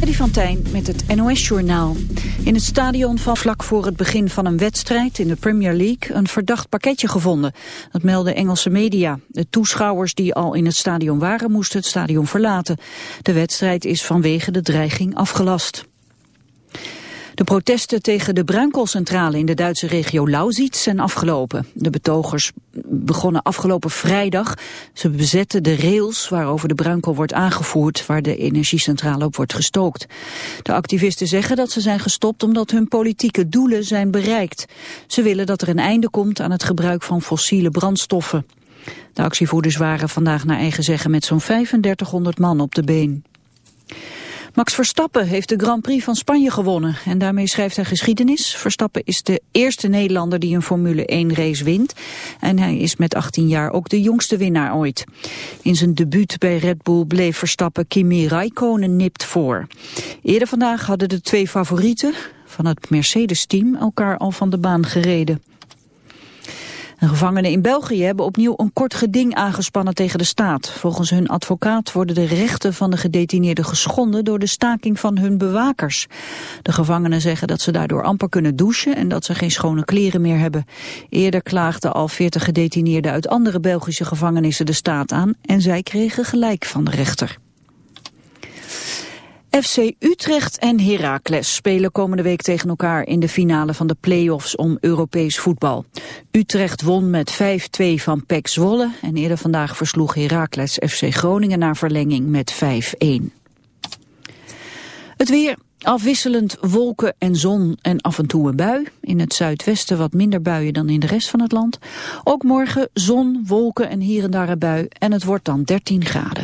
Eddie van met het NOS-journaal. In het stadion van vlak voor het begin van een wedstrijd in de Premier League een verdacht pakketje gevonden. Dat melden Engelse media. De toeschouwers die al in het stadion waren moesten het stadion verlaten. De wedstrijd is vanwege de dreiging afgelast. De protesten tegen de bruinkoolcentrale in de Duitse regio Lausitz zijn afgelopen. De betogers begonnen afgelopen vrijdag. Ze bezetten de rails waarover de bruinkool wordt aangevoerd, waar de energiecentrale op wordt gestookt. De activisten zeggen dat ze zijn gestopt omdat hun politieke doelen zijn bereikt. Ze willen dat er een einde komt aan het gebruik van fossiele brandstoffen. De actievoerders waren vandaag naar eigen zeggen met zo'n 3500 man op de been. Max Verstappen heeft de Grand Prix van Spanje gewonnen en daarmee schrijft hij geschiedenis. Verstappen is de eerste Nederlander die een Formule 1 race wint en hij is met 18 jaar ook de jongste winnaar ooit. In zijn debuut bij Red Bull bleef Verstappen Kimi Raikkonen nipt voor. Eerder vandaag hadden de twee favorieten van het Mercedes-team elkaar al van de baan gereden. Gevangenen in België hebben opnieuw een kort geding aangespannen tegen de staat. Volgens hun advocaat worden de rechten van de gedetineerden geschonden door de staking van hun bewakers. De gevangenen zeggen dat ze daardoor amper kunnen douchen en dat ze geen schone kleren meer hebben. Eerder klaagden al 40 gedetineerden uit andere Belgische gevangenissen de staat aan en zij kregen gelijk van de rechter. FC Utrecht en Heracles spelen komende week tegen elkaar in de finale van de play-offs om Europees voetbal. Utrecht won met 5-2 van PEC Zwolle en eerder vandaag versloeg Heracles FC Groningen naar verlenging met 5-1. Het weer, afwisselend wolken en zon en af en toe een bui. In het zuidwesten wat minder buien dan in de rest van het land. Ook morgen zon, wolken en hier en daar een bui en het wordt dan 13 graden.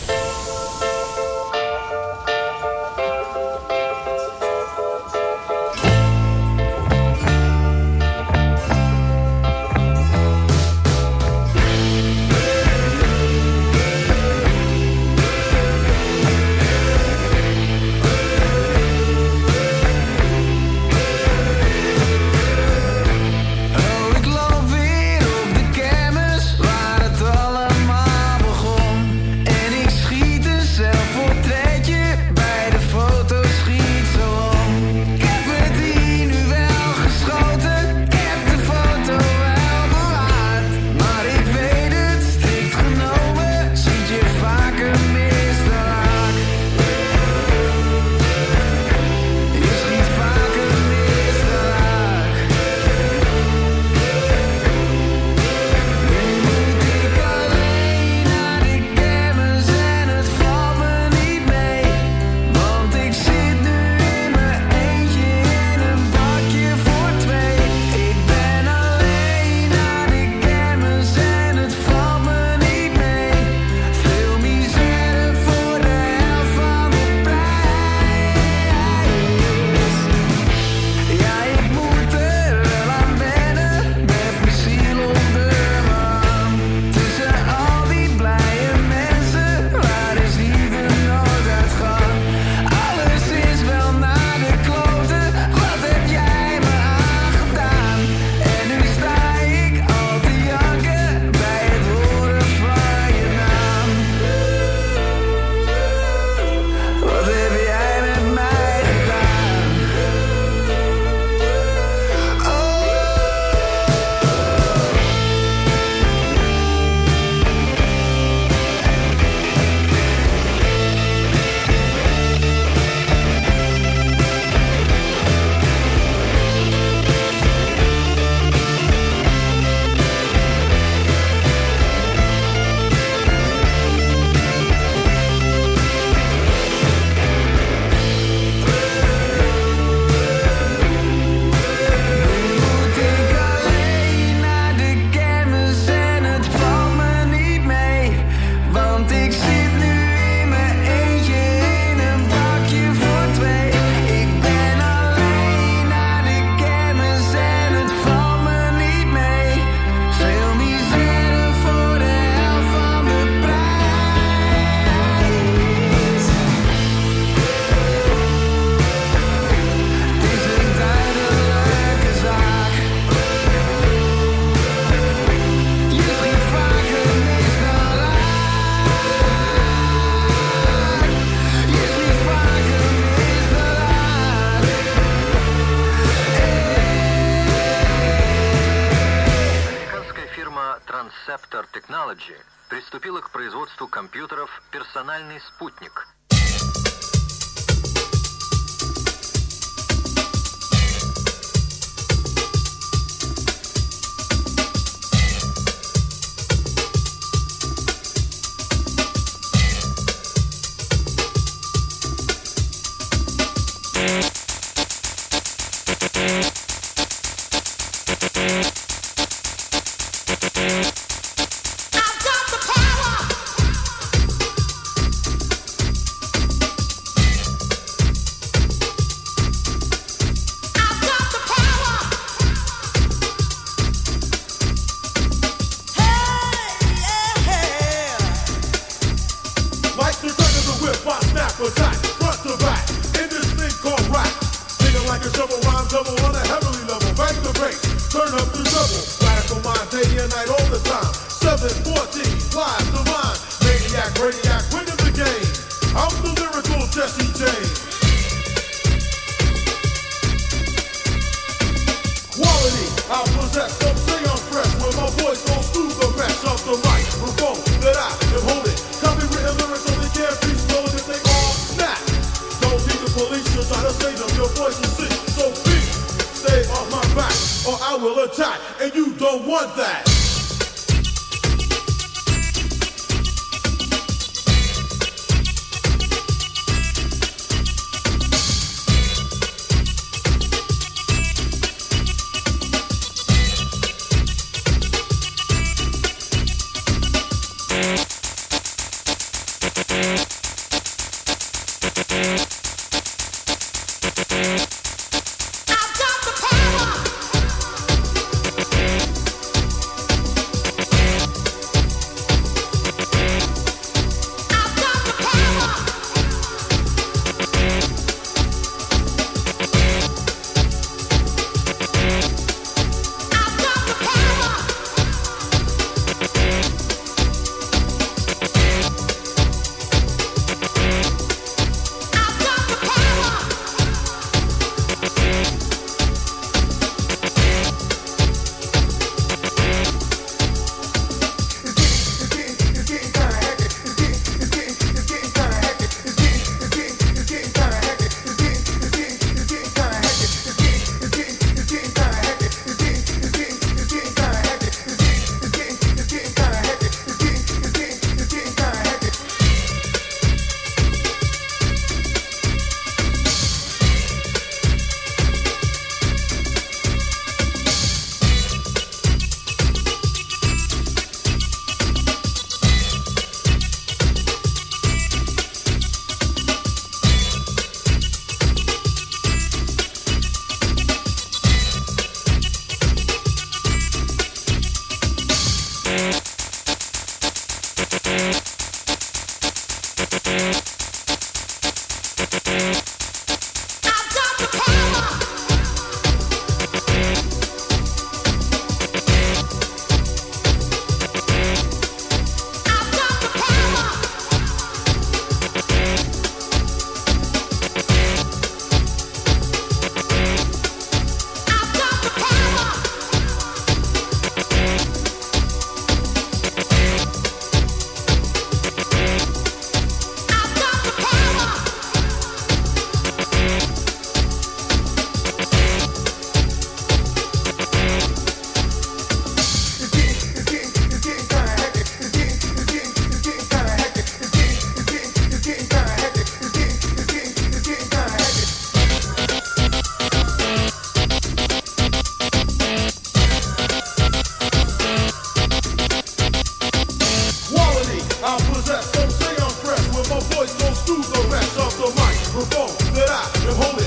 I'm possessed, so say I'm fresh. With my voice, don't stoop the rest of the mic. Revolt that I am holding.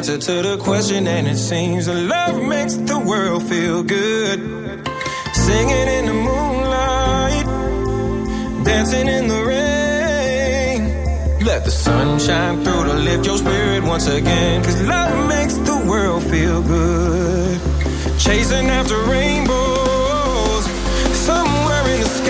answer to the question, and it seems love makes the world feel good. Singing in the moonlight, dancing in the rain. Let the sunshine through to lift your spirit once again, cause love makes the world feel good. Chasing after rainbows, somewhere in the sky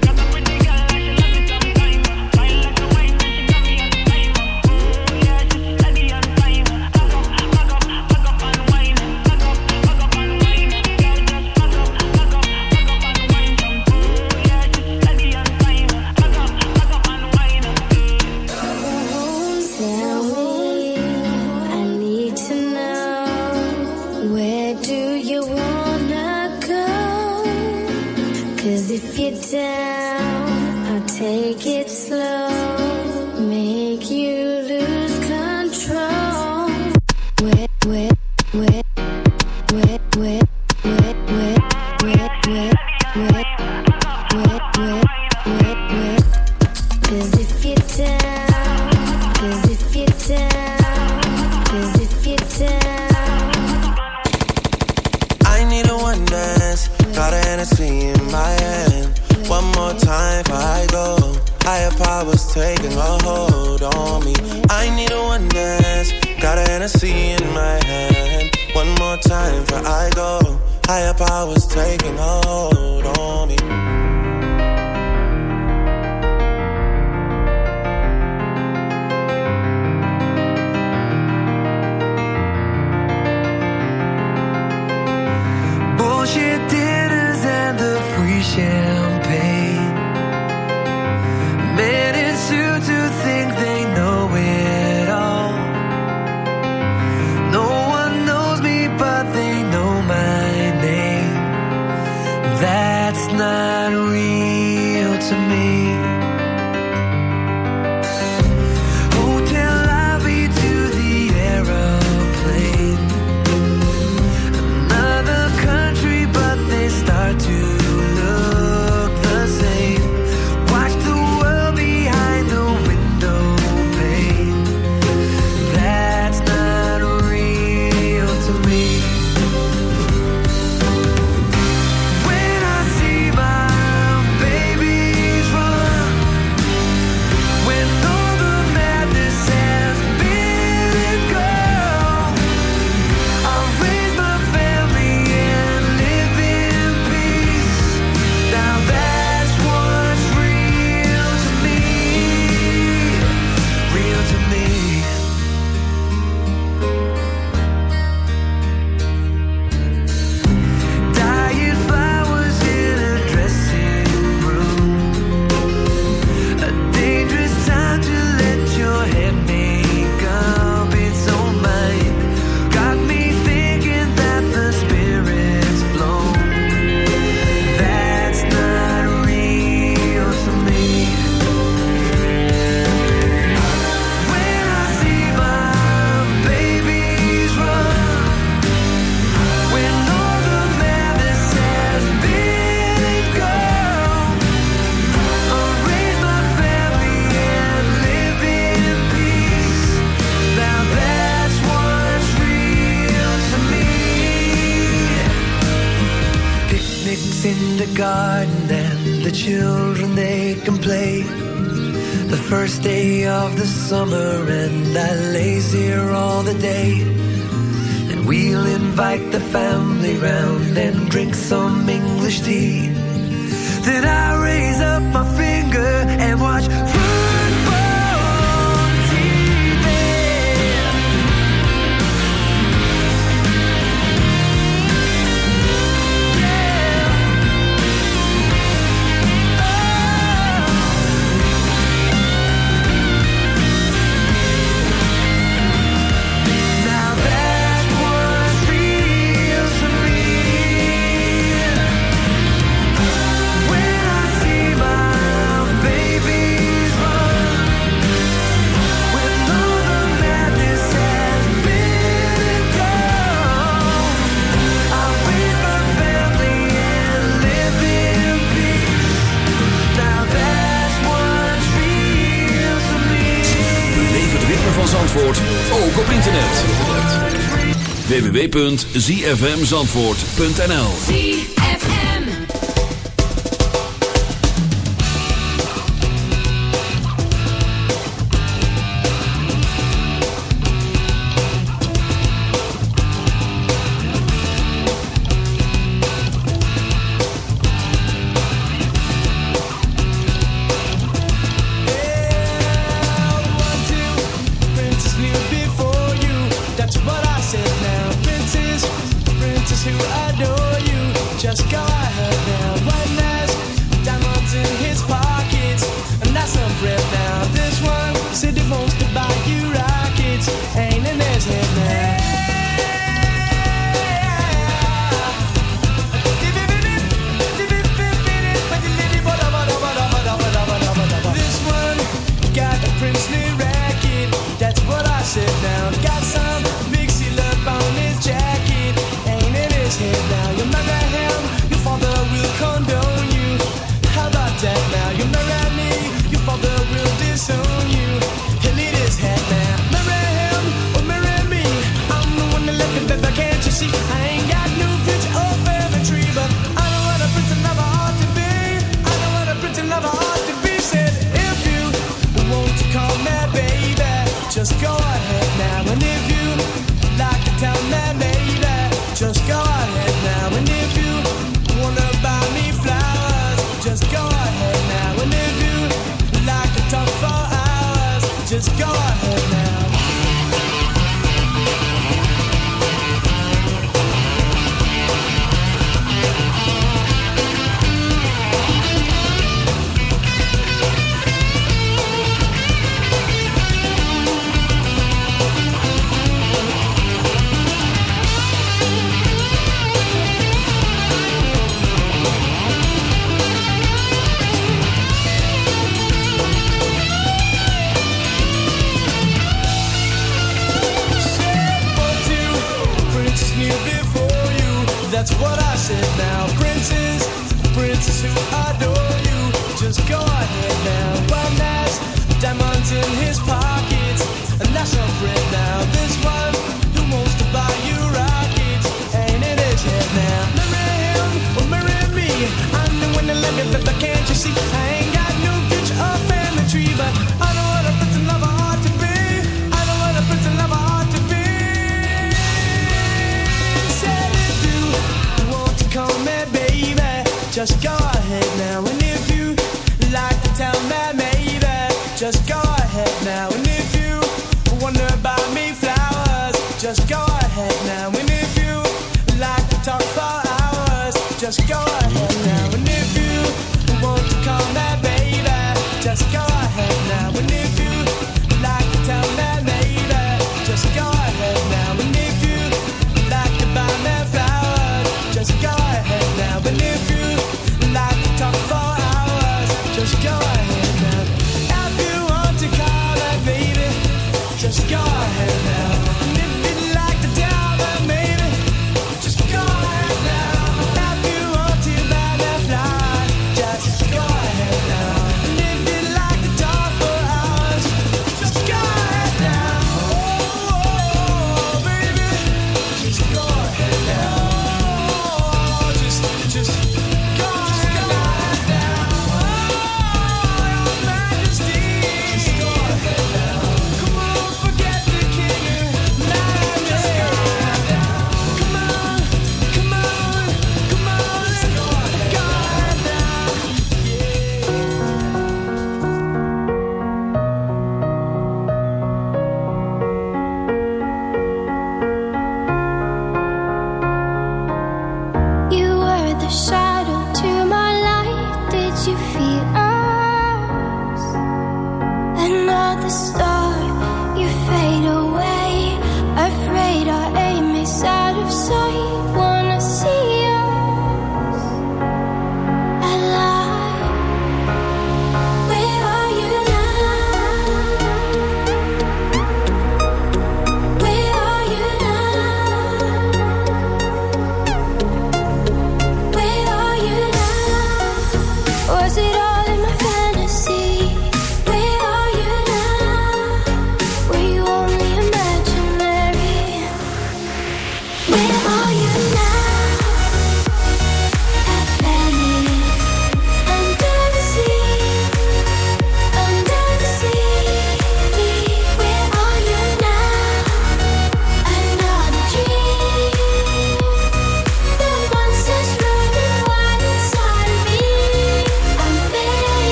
www.zfmzandvoort.nl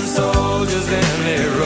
soldiers and they run.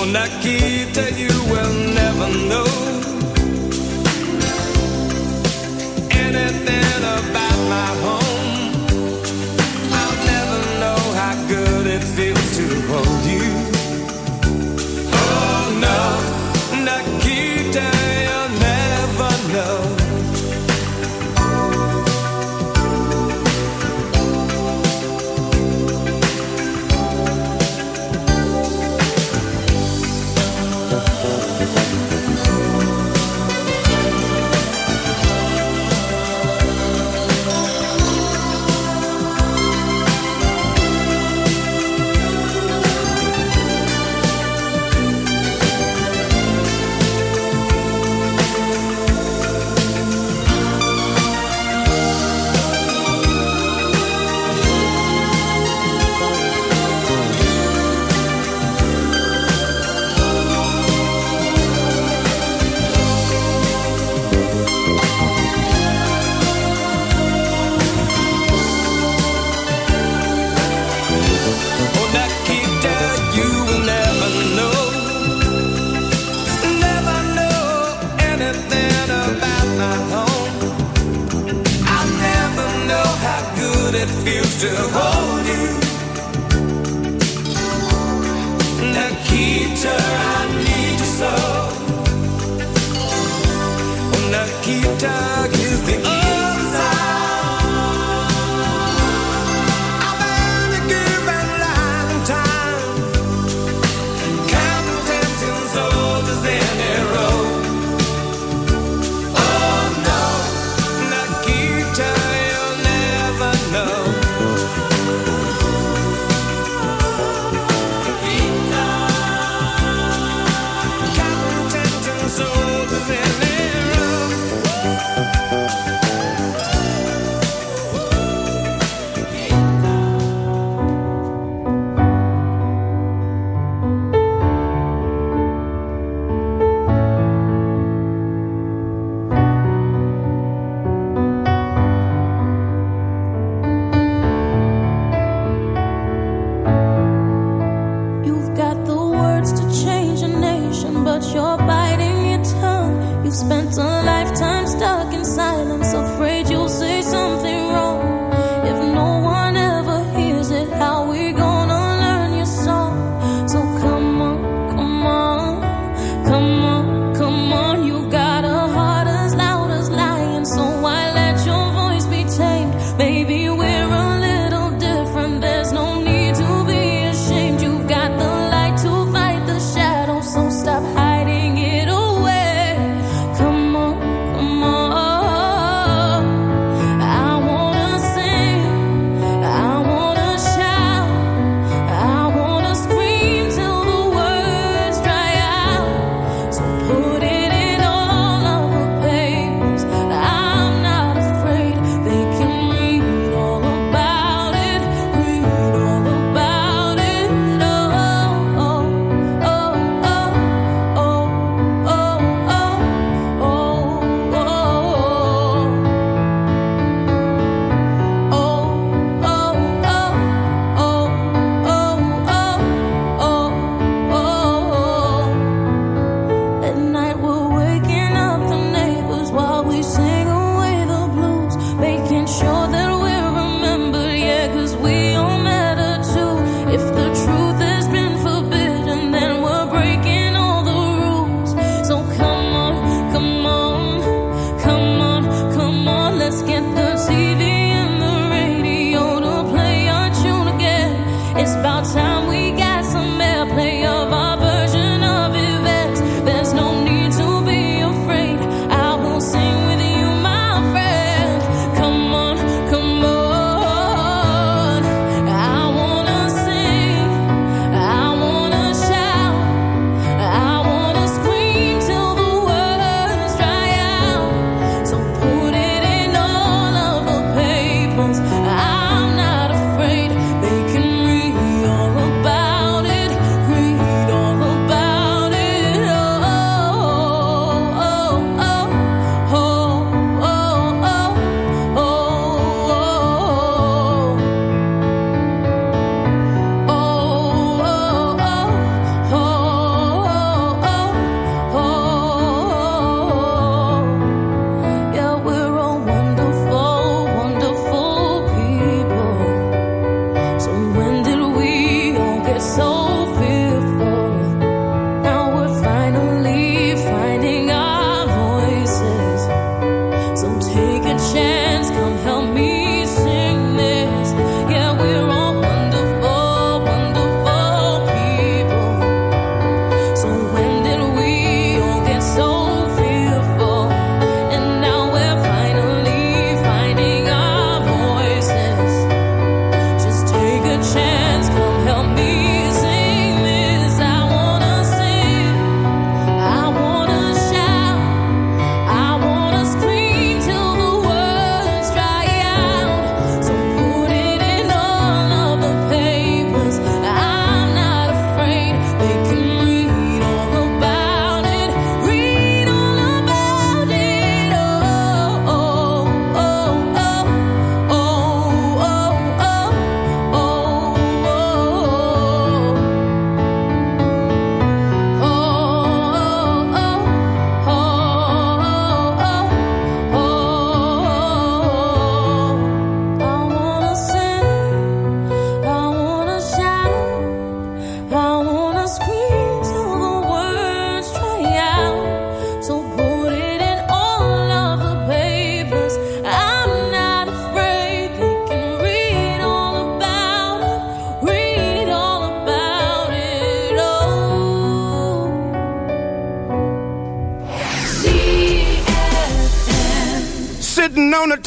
On that key that you will never know Anything about my home.